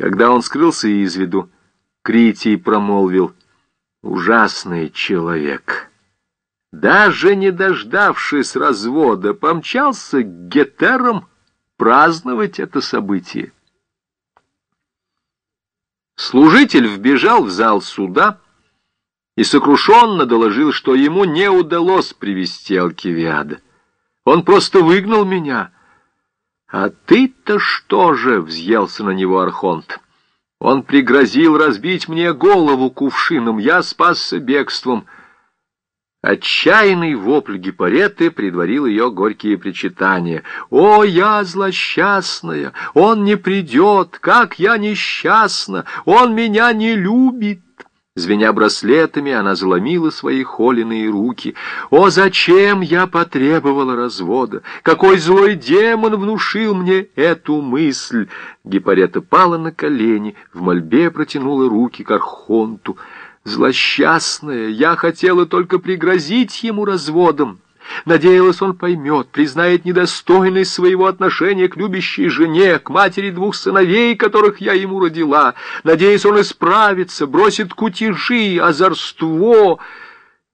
Когда он скрылся из виду, Критий промолвил «Ужасный человек». Даже не дождавшись развода, помчался к гетерам праздновать это событие. Служитель вбежал в зал суда и сокрушенно доложил, что ему не удалось привести Алкивиада. Он просто выгнал меня — «А ты-то что же?» — взъелся на него Архонт. «Он пригрозил разбить мне голову кувшином, я спасся бегством». Отчаянный вопль Гиппореты предварил ее горькие причитания. «О, я злосчастная! Он не придет! Как я несчастна! Он меня не любит!» Звеня браслетами, она заломила свои холеные руки. «О, зачем я потребовала развода? Какой злой демон внушил мне эту мысль?» Гепарета пала на колени, в мольбе протянула руки к Архонту. «Злосчастная, я хотела только пригрозить ему разводом». Надеялась, он поймет, признает недостойность своего отношения к любящей жене, к матери двух сыновей, которых я ему родила. Надеюсь, он исправится, бросит кутежи, озорство.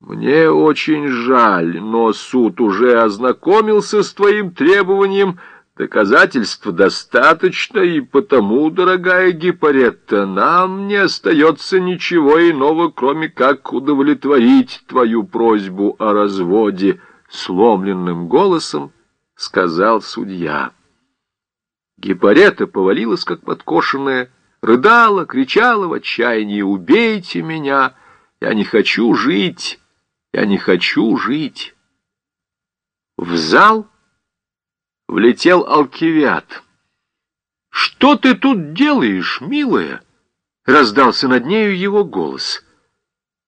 Мне очень жаль, но суд уже ознакомился с твоим требованием. Доказательств достаточно, и потому, дорогая Гиппоретта, нам не остается ничего иного, кроме как удовлетворить твою просьбу о разводе» сломленным голосом сказал судья. Гепарета повалилась, как подкошенная, рыдала, кричала в отчаянии «Убейте меня! Я не хочу жить! Я не хочу жить!» В зал влетел Алкивиад. «Что ты тут делаешь, милая?» — раздался над нею его голос.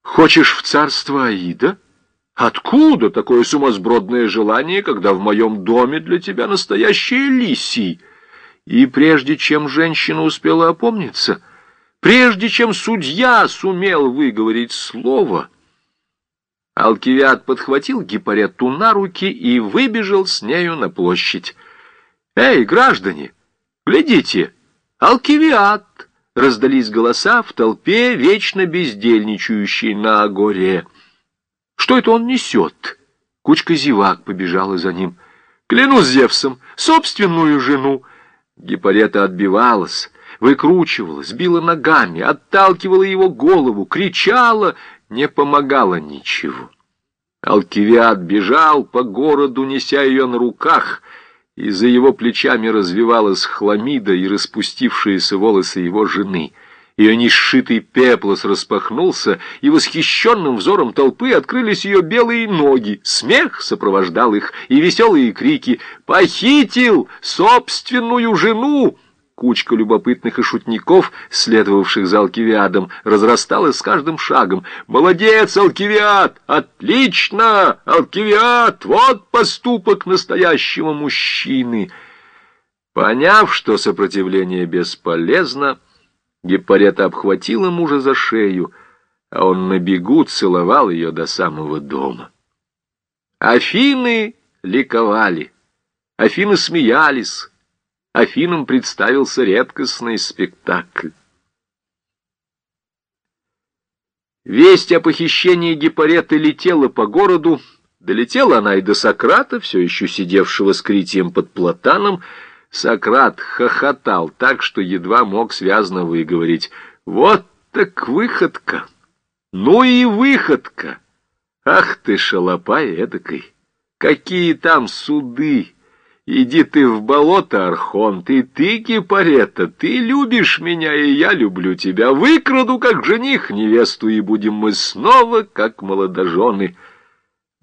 «Хочешь в царство Аида?» Откуда такое сумасбродное желание, когда в моем доме для тебя настоящие лисий? И прежде чем женщина успела опомниться, прежде чем судья сумел выговорить слово, Алкивиад подхватил Гиппорету на руки и выбежал с нею на площадь. «Эй, граждане, глядите, Алкивиад!» Раздались голоса в толпе, вечно бездельничающей на горе. Что это он несет? Кучка зевак побежала за ним. Клянусь Зевсом, собственную жену. Гипполета отбивалась, выкручивалась, била ногами, отталкивала его голову, кричала, не помогало ничего. Алкивиад бежал по городу, неся ее на руках, и за его плечами развивалась хламида и распустившиеся волосы его жены — ее несшитый пеплос распахнулся, и восхищенным взором толпы открылись ее белые ноги. Смех сопровождал их, и веселые крики «Похитил собственную жену!» Кучка любопытных и шутников, следовавших за Алкивиадом, разрасталась с каждым шагом. «Молодец, Алкивиад! Отлично! Алкивиад! Вот поступок настоящего мужчины!» Поняв, что сопротивление бесполезно, Геппарета обхватила мужа за шею, а он на бегу целовал ее до самого дома. Афины ликовали, Афины смеялись, Афинам представился редкостный спектакль. Весть о похищении Гепареты летела по городу, долетела она и до Сократа, все еще сидевшего с Критием под платаном, Сократ хохотал так, что едва мог связно выговорить. «Вот так выходка! Ну и выходка! Ах ты, шалопай эдакой! Какие там суды! Иди ты в болото, Архон, ты ты, Кипарета, ты любишь меня, и я люблю тебя. Выкраду, как жених, невесту, и будем мы снова, как молодожены».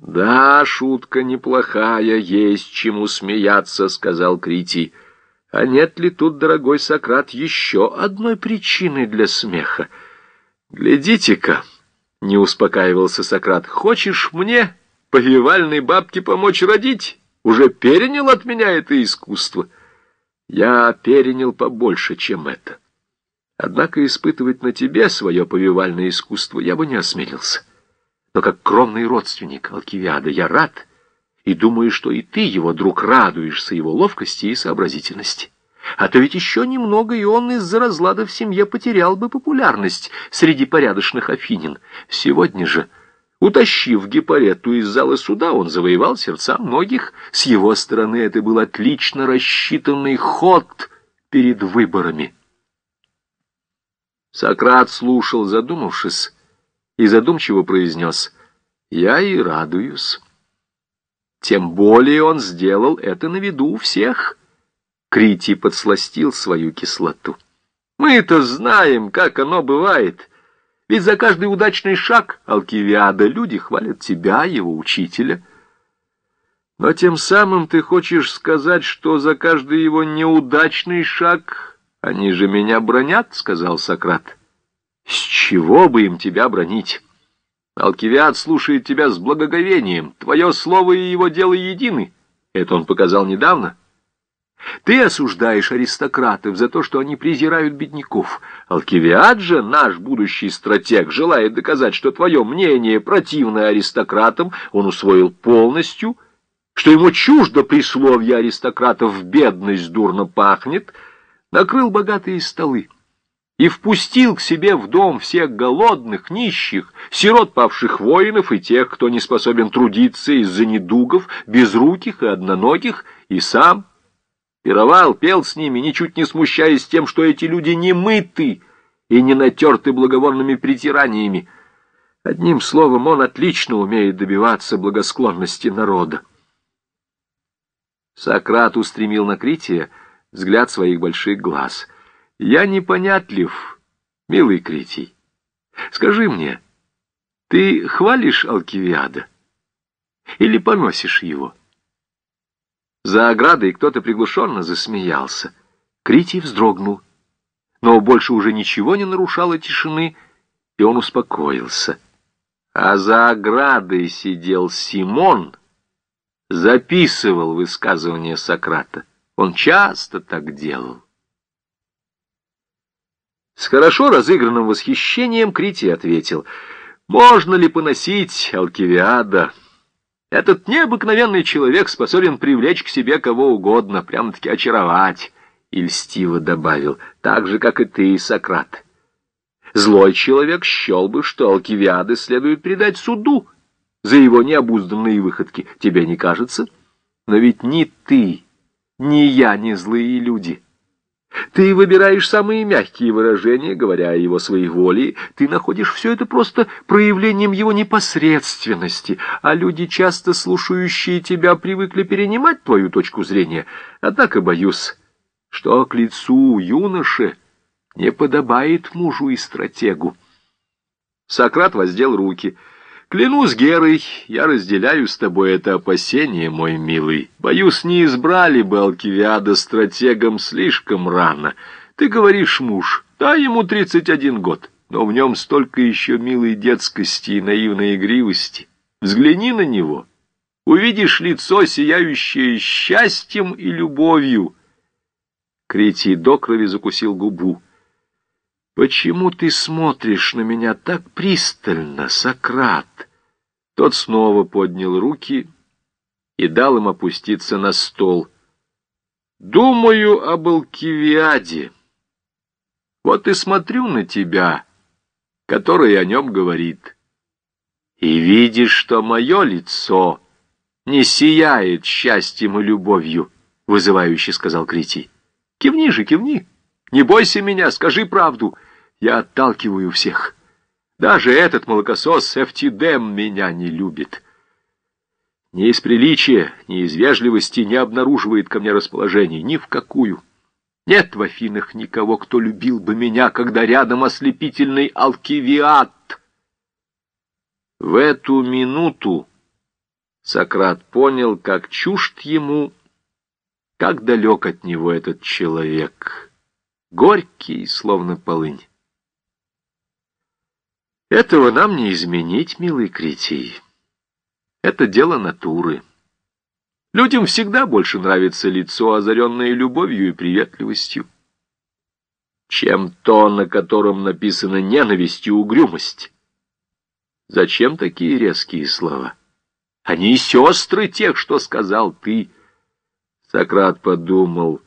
«Да, шутка неплохая, есть чему смеяться», — сказал Критий. «А нет ли тут, дорогой Сократ, еще одной причины для смеха?» «Глядите-ка», — не успокаивался Сократ, — «хочешь мне, повивальной бабке, помочь родить? Уже перенял от меня это искусство?» «Я перенял побольше, чем это. Однако испытывать на тебе свое повивальное искусство я бы не осмелился» но как кровный родственник Алкивиада я рад и думаю, что и ты, его друг, радуешься его ловкости и сообразительности. А то ведь еще немного, и он из-за разлада в семье потерял бы популярность среди порядочных афинин. Сегодня же, утащив Гепаретту из зала суда, он завоевал сердца многих. С его стороны это был отлично рассчитанный ход перед выборами. Сократ слушал, задумавшись, и задумчиво произнес «Я и радуюсь». Тем более он сделал это на виду у всех. Критий подсластил свою кислоту. Мы-то знаем, как оно бывает. Ведь за каждый удачный шаг Алкивиада люди хвалят тебя, его учителя. Но тем самым ты хочешь сказать, что за каждый его неудачный шаг они же меня бронят, сказал Сократ. С чего бы им тебя бронить? Алкивиад слушает тебя с благоговением. Твое слово и его дело едины. Это он показал недавно. Ты осуждаешь аристократов за то, что они презирают бедняков. Алкивиад же, наш будущий стратег, желает доказать, что твое мнение противное аристократам он усвоил полностью, что ему чуждо присловие аристократов «бедность дурно пахнет», накрыл богатые столы и впустил к себе в дом всех голодных, нищих, сирот павших воинов и тех, кто не способен трудиться из-за недугов, безруких и одноногих, и сам пировал, пел с ними, ничуть не смущаясь тем, что эти люди не мыты и не натерты благовонными притираниями. Одним словом, он отлично умеет добиваться благосклонности народа. Сократ устремил на Крития взгляд своих больших глаз. «Я непонятлив, милый Критий. Скажи мне, ты хвалишь Алкивиада или поносишь его?» За оградой кто-то приглушенно засмеялся. Критий вздрогнул. Но больше уже ничего не нарушало тишины, и он успокоился. А за оградой сидел Симон, записывал высказывания Сократа. Он часто так делал. С хорошо разыгранным восхищением Критий ответил, «Можно ли поносить Алкивиада?» Этот необыкновенный человек способен привлечь к себе кого угодно, прямо-таки очаровать, и льстиво добавил, так же, как и ты, Сократ. Злой человек счел бы, что Алкивиады следует предать суду за его необузданные выходки. Тебе не кажется? Но ведь ни ты, ни я не злые люди. Ты выбираешь самые мягкие выражения, говоря о его своей воле. Ты находишь все это просто проявлением его непосредственности, а люди, часто слушающие тебя, привыкли перенимать твою точку зрения. Однако боюсь, что к лицу юноше не подобает мужу и стратегу. Сократ воздел руки — Клянусь Герой, я разделяю с тобой это опасение, мой милый. Боюсь, не избрали бы Алкивиада стратегом слишком рано. Ты говоришь, муж, да, ему 31 год, но в нем столько еще милой детскости и наивной игривости. Взгляни на него, увидишь лицо, сияющее счастьем и любовью. Кретий до крови закусил губу. «Почему ты смотришь на меня так пристально, Сократ?» Тот снова поднял руки и дал им опуститься на стол. «Думаю об Алкивиаде. Вот и смотрю на тебя, который о нем говорит, и видишь, что мое лицо не сияет счастьем и любовью», — вызывающе сказал Критий. «Кивни же, кивни». Не бойся меня, скажи правду. Я отталкиваю всех. Даже этот молокосос Эфтидем меня не любит. Ни из приличия, ни из вежливости не обнаруживает ко мне расположения, ни в какую. Нет в Афинах никого, кто любил бы меня, когда рядом ослепительный Алкивиад. В эту минуту Сократ понял, как чужд ему, как далек от него этот человек горький, словно полынь. Этого нам не изменить, милый Критий. Это дело натуры. Людям всегда больше нравится лицо, озаренное любовью и приветливостью, чем то, на котором написана ненависть и угрюмость. Зачем такие резкие слова? Они сестры тех, что сказал ты. Сократ подумал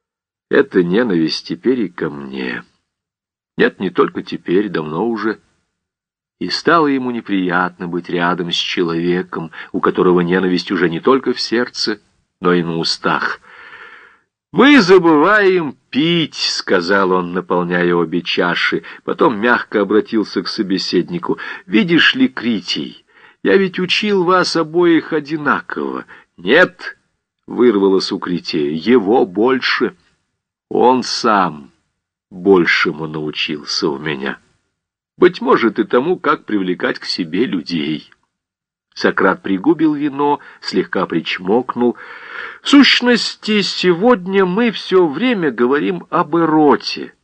— Эта ненависть теперь и ко мне. Нет, не только теперь, давно уже. И стало ему неприятно быть рядом с человеком, у которого ненависть уже не только в сердце, но и на устах. «Мы забываем пить», — сказал он, наполняя обе чаши. Потом мягко обратился к собеседнику. «Видишь ли, Критий, я ведь учил вас обоих одинаково». «Нет», — вырвалось у Крития, — «его больше». Он сам большему научился у меня. Быть может, и тому, как привлекать к себе людей». Сократ пригубил вино, слегка причмокнул. В сущности, сегодня мы все время говорим об эроте,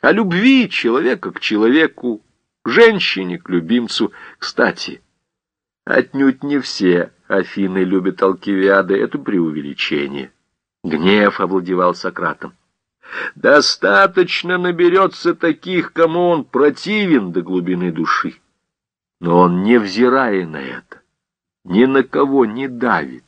о любви человека к человеку, к женщине, к любимцу. Кстати, отнюдь не все Афины любят Алкивиады, это преувеличение. Гнев овладевал Сократом. Достаточно наберется таких, кому он противен до глубины души. Но он, невзирая на это, ни на кого не давит.